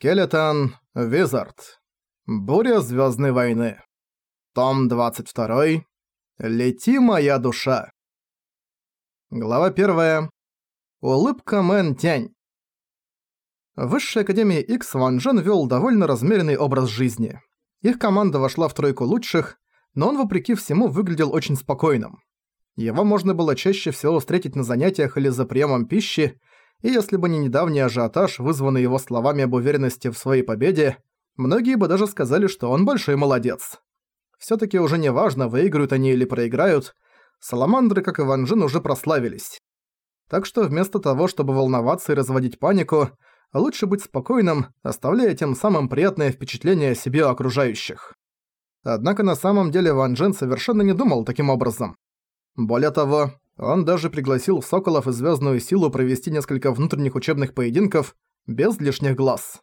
Скелетон, Визард. Буря Звездной войны. Том 22. Лети, моя душа. Глава 1. Улыбка Мэн Тянь. В Высшей Академии X Ван Джен вел довольно размеренный образ жизни. Их команда вошла в тройку лучших, но он, вопреки всему, выглядел очень спокойным. Его можно было чаще всего встретить на занятиях или за приемом пищи, и если бы не недавний ажиотаж, вызванный его словами об уверенности в своей победе, многие бы даже сказали, что он большой молодец. Всё-таки уже не важно, выиграют они или проиграют, саламандры, как и Ван Джин, уже прославились. Так что вместо того, чтобы волноваться и разводить панику, лучше быть спокойным, оставляя тем самым приятное впечатление о себе окружающих. Однако на самом деле Ван Джен совершенно не думал таким образом. Более того, он даже пригласил Соколов и Звездную Силу провести несколько внутренних учебных поединков без лишних глаз.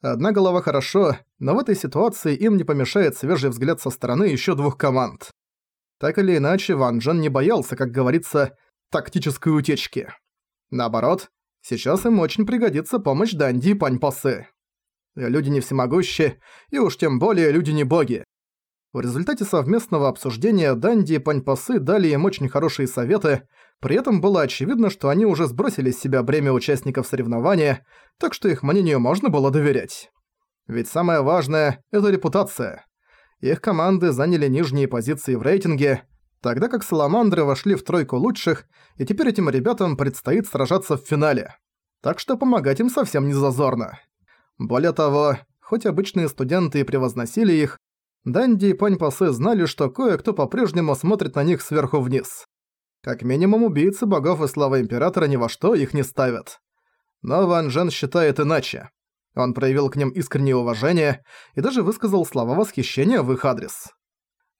Одна голова хорошо, но в этой ситуации им не помешает свежий взгляд со стороны еще двух команд. Так или иначе, Ван Джен не боялся, как говорится, тактической утечки. Наоборот, сейчас им очень пригодится помощь Данди и Пань Пасы. Люди не всемогущи, и уж тем более люди не боги. В результате совместного обсуждения Данди и Паньпасы дали им очень хорошие советы, при этом было очевидно, что они уже сбросили с себя бремя участников соревнования, так что их мнению можно было доверять. Ведь самое важное – это репутация. Их команды заняли нижние позиции в рейтинге, тогда как Саламандры вошли в тройку лучших, и теперь этим ребятам предстоит сражаться в финале. Так что помогать им совсем не зазорно. Более того, хоть обычные студенты и превозносили их, Данди и Пань Пасы знали, что кое-кто по-прежнему смотрит на них сверху вниз. Как минимум, убийцы богов и слава Императора ни во что их не ставят. Но Ван Джен считает иначе. Он проявил к ним искреннее уважение и даже высказал слова восхищения в их адрес.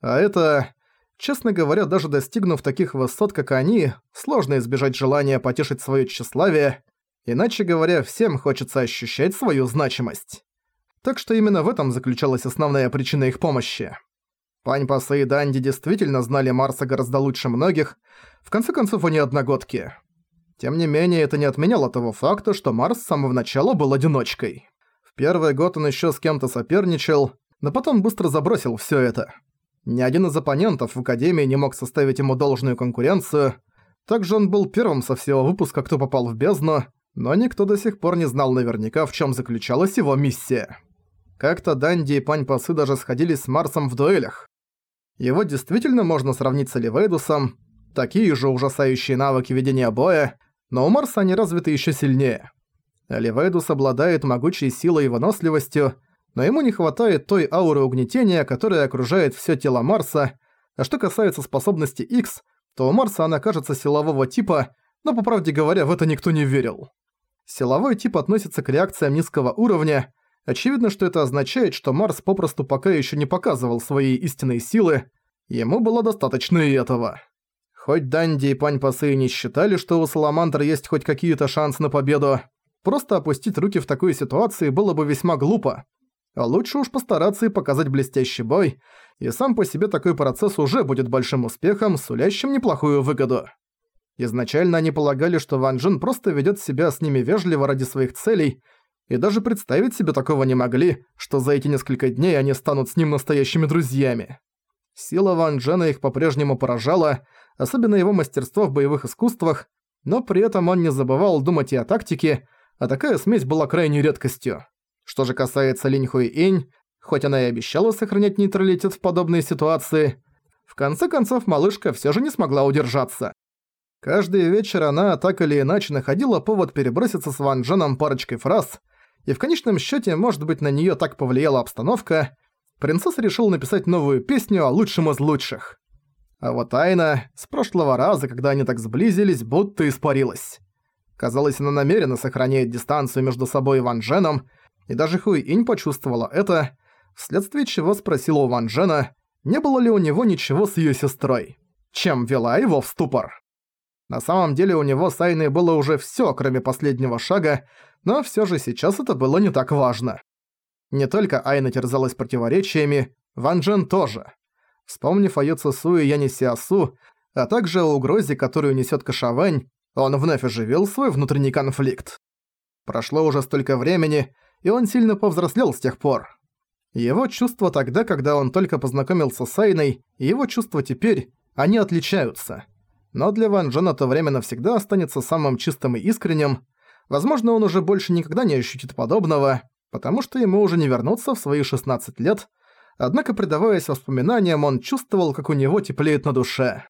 А это... Честно говоря, даже достигнув таких высот, как они, сложно избежать желания потешить своё тщеславие, иначе говоря, всем хочется ощущать свою значимость так что именно в этом заключалась основная причина их помощи. Пань Пасы и Данди действительно знали Марса гораздо лучше многих, в конце концов они одногодки. Тем не менее, это не отменяло того факта, что Марс с самого начала был одиночкой. В первый год он еще с кем-то соперничал, но потом быстро забросил все это. Ни один из оппонентов в Академии не мог составить ему должную конкуренцию, также он был первым со всего выпуска, кто попал в бездну, но никто до сих пор не знал наверняка, в чем заключалась его миссия. Как-то Данди и Пань Пасы даже сходились с Марсом в дуэлях. Его действительно можно сравнить с Оливейдусом, такие же ужасающие навыки ведения боя, но у Марса они развиты еще сильнее. Оливейдус обладает могучей силой и выносливостью, но ему не хватает той ауры угнетения, которая окружает все тело Марса, а что касается способности X, то у Марса она кажется силового типа, но, по правде говоря, в это никто не верил. Силовой тип относится к реакциям низкого уровня, Очевидно, что это означает, что Марс попросту пока еще не показывал своей истинной силы, ему было достаточно и этого. Хоть Данди и Пань Пасы не считали, что у Саламандра есть хоть какие-то шансы на победу, просто опустить руки в такой ситуации было бы весьма глупо. А лучше уж постараться и показать блестящий бой, и сам по себе такой процесс уже будет большим успехом, сулящим неплохую выгоду. Изначально они полагали, что Ван Джин просто ведет себя с ними вежливо ради своих целей, и даже представить себе такого не могли, что за эти несколько дней они станут с ним настоящими друзьями. Сила Ван Джена их по-прежнему поражала, особенно его мастерство в боевых искусствах, но при этом он не забывал думать и о тактике, а такая смесь была крайней редкостью. Что же касается Линь Хуи Инь, хоть она и обещала сохранять нейтралитет в подобной ситуации, в конце концов малышка всё же не смогла удержаться. Каждый вечер она так или иначе находила повод переброситься с Ван Дженом парочкой фраз, и в конечном счете, может быть, на нее так повлияла обстановка, принцесса решила написать новую песню о лучшем из лучших. А вот Айна с прошлого раза, когда они так сблизились, будто испарилась. Казалось, она намеренно сохраняет дистанцию между собой и Ван Дженом, и даже Хуй Инь почувствовала это, вследствие чего спросила у Ван Джена, не было ли у него ничего с ее сестрой, чем вела его в ступор. На самом деле у него с Айной было уже всё, кроме последнего шага, но всё же сейчас это было не так важно. Не только Айна терзалась противоречиями, Ван Джен тоже. Вспомнив о Юцесу и Яне Сиасу, а также о угрозе, которую несёт Кашавань, он вновь оживил свой внутренний конфликт. Прошло уже столько времени, и он сильно повзрослел с тех пор. Его чувства тогда, когда он только познакомился с Айной, и его чувства теперь, они отличаются. Но для Ван Джена то время навсегда останется самым чистым и искренним. Возможно, он уже больше никогда не ощутит подобного, потому что ему уже не вернуться в свои 16 лет, однако, предаваясь воспоминаниям, он чувствовал, как у него теплеет на душе.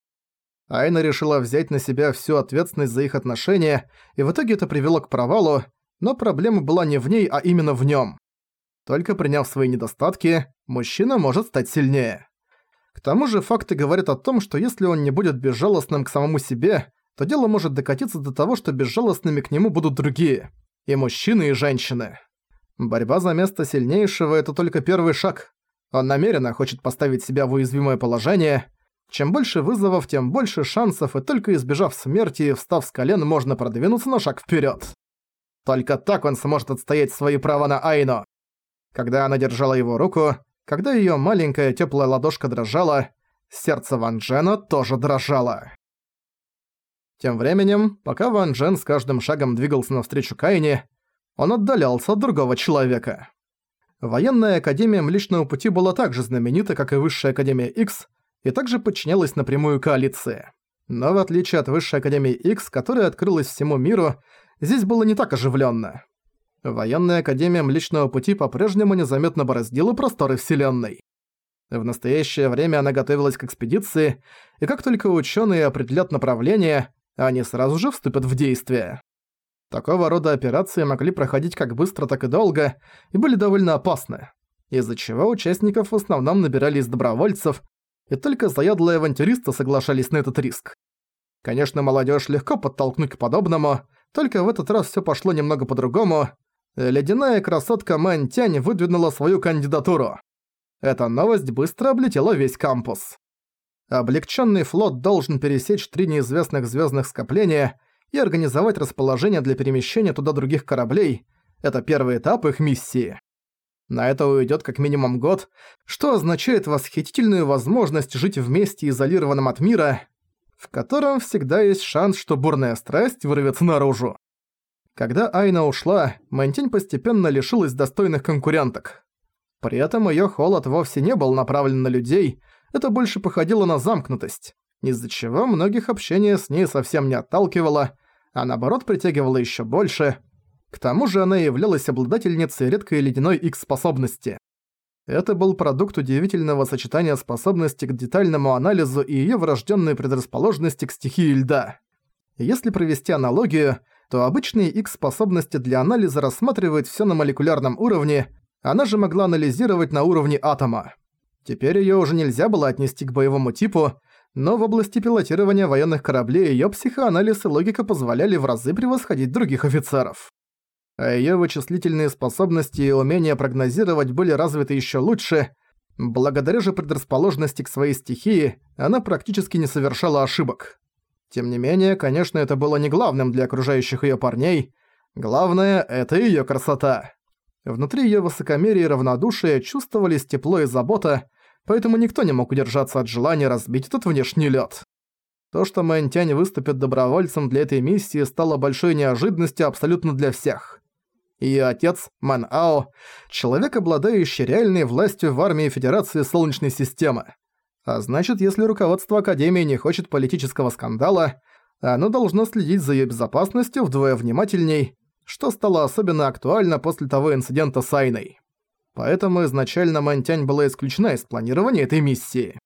Айна решила взять на себя всю ответственность за их отношения, и в итоге это привело к провалу, но проблема была не в ней, а именно в нем. Только приняв свои недостатки, мужчина может стать сильнее. К тому же факты говорят о том, что если он не будет безжалостным к самому себе, то дело может докатиться до того, что безжалостными к нему будут другие. И мужчины, и женщины. Борьба за место сильнейшего – это только первый шаг. Он намеренно хочет поставить себя в уязвимое положение. Чем больше вызовов, тем больше шансов, и только избежав смерти и встав с колен, можно продвинуться на шаг вперед. Только так он сможет отстоять свои права на Айно. Когда она держала его руку, когда её маленькая тёплая ладошка дрожала, сердце Ван Джена тоже дрожало. Тем временем, пока Ван Джен с каждым шагом двигался навстречу Кайне, он отдалялся от другого человека. Военная Академия Млечного Пути была так же знаменита, как и Высшая Академия X, и также подчинялась напрямую коалиции. Но в отличие от Высшей Академии X, которая открылась всему миру, здесь было не так оживленно. Военная Академия Млечного Пути по-прежнему незаметно бороздила просторы Вселенной. В настоящее время она готовилась к экспедиции, и как только ученые определят направление, они сразу же вступят в действие. Такого рода операции могли проходить как быстро, так и долго, и были довольно опасны, из-за чего участников в основном набирали из добровольцев, и только заядлые авантюристы соглашались на этот риск. Конечно, молодежь легко подтолкнуть к подобному, только в этот раз все пошло немного по-другому, ледяная красотка Мэн Тянь выдвинула свою кандидатуру. Эта новость быстро облетела весь кампус. Облегченный флот должен пересечь три неизвестных звездных скопления и организовать расположение для перемещения туда других кораблей. Это первый этап их миссии. На это уйдет как минимум год, что означает восхитительную возможность жить вместе изолированным от мира, в котором всегда есть шанс, что бурная страсть вырвется наружу. Когда Айна ушла, Мэнтинь постепенно лишилась достойных конкуренток. При этом её холод вовсе не был направлен на людей, это больше походило на замкнутость, из-за чего многих общение с ней совсем не отталкивало, а наоборот притягивало ещё больше. К тому же она являлась обладательницей редкой ледяной X-способности. Это был продукт удивительного сочетания способности к детальному анализу и её врождённой предрасположенности к стихии льда. Если провести аналогию, то обычные X-способности для анализа рассматривают всё на молекулярном уровне, она же могла анализировать на уровне атома. Теперь её уже нельзя было отнести к боевому типу, но в области пилотирования военных кораблей её психоанализ и логика позволяли в разы превосходить других офицеров. А её вычислительные способности и умения прогнозировать были развиты ещё лучше, благодаря же предрасположенности к своей стихии, она практически не совершала ошибок. Тем не менее, конечно, это было не главным для окружающих её парней. Главное — это её красота. Внутри её высокомерия и равнодушия чувствовались тепло и забота, поэтому никто не мог удержаться от желания разбить этот внешний лёд. То, что Мэнтянь выступит добровольцем для этой миссии, стало большой неожиданностью абсолютно для всех. Её отец, Мэн Ао, человек, обладающий реальной властью в армии Федерации Солнечной системы. А значит, если руководство Академии не хочет политического скандала, оно должно следить за её безопасностью вдвое внимательней, что стало особенно актуально после того инцидента с Айной. Поэтому изначально Мантянь была исключена из планирования этой миссии.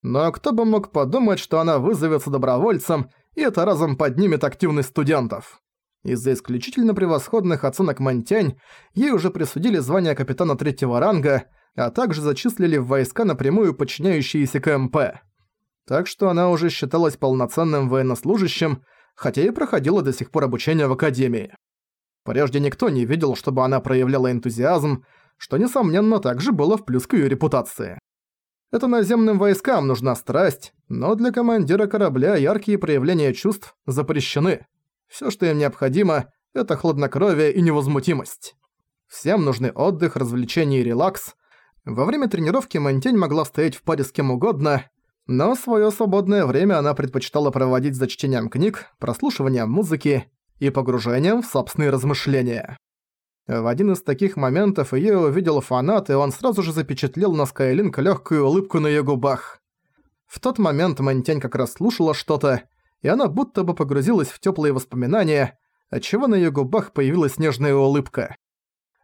Но кто бы мог подумать, что она вызовется добровольцем, и это разом поднимет активность студентов. Из-за исключительно превосходных оценок Мантянь ей уже присудили звание капитана третьего ранга, а также зачислили в войска напрямую подчиняющиеся КМП. Так что она уже считалась полноценным военнослужащим, хотя и проходила до сих пор обучение в Академии. Прежде никто не видел, чтобы она проявляла энтузиазм, что, несомненно, также было в плюс к её репутации. Это наземным войскам нужна страсть, но для командира корабля яркие проявления чувств запрещены. Всё, что им необходимо, это хладнокровие и невозмутимость. Всем нужны отдых, развлечения и релакс, во время тренировки Мантень могла стоять в паре с кем угодно, но своё свободное время она предпочитала проводить за чтением книг, прослушиванием музыки и погружением в собственные размышления. В один из таких моментов её увидел фанат, и он сразу же запечатлел на Скайлинк лёгкую улыбку на её губах. В тот момент Мэнтянь как раз слушала что-то, и она будто бы погрузилась в тёплые воспоминания, отчего на её губах появилась нежная улыбка.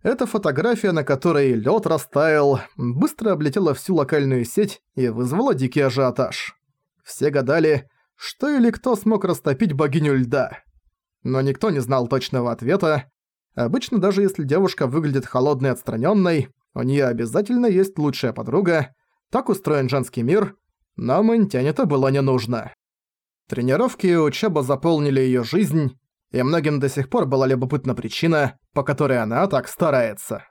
Эта фотография, на которой лёд растаял, быстро облетела всю локальную сеть и вызвала дикий ажиотаж. Все гадали, что или кто смог растопить богиню льда. Но никто не знал точного ответа. Обычно даже если девушка выглядит холодной и отстранённой, у неё обязательно есть лучшая подруга. Так устроен женский мир, но Мэнтянь это было не нужно. Тренировки и учеба заполнили её жизнь, и многим до сих пор была любопытна причина, по которой она так старается.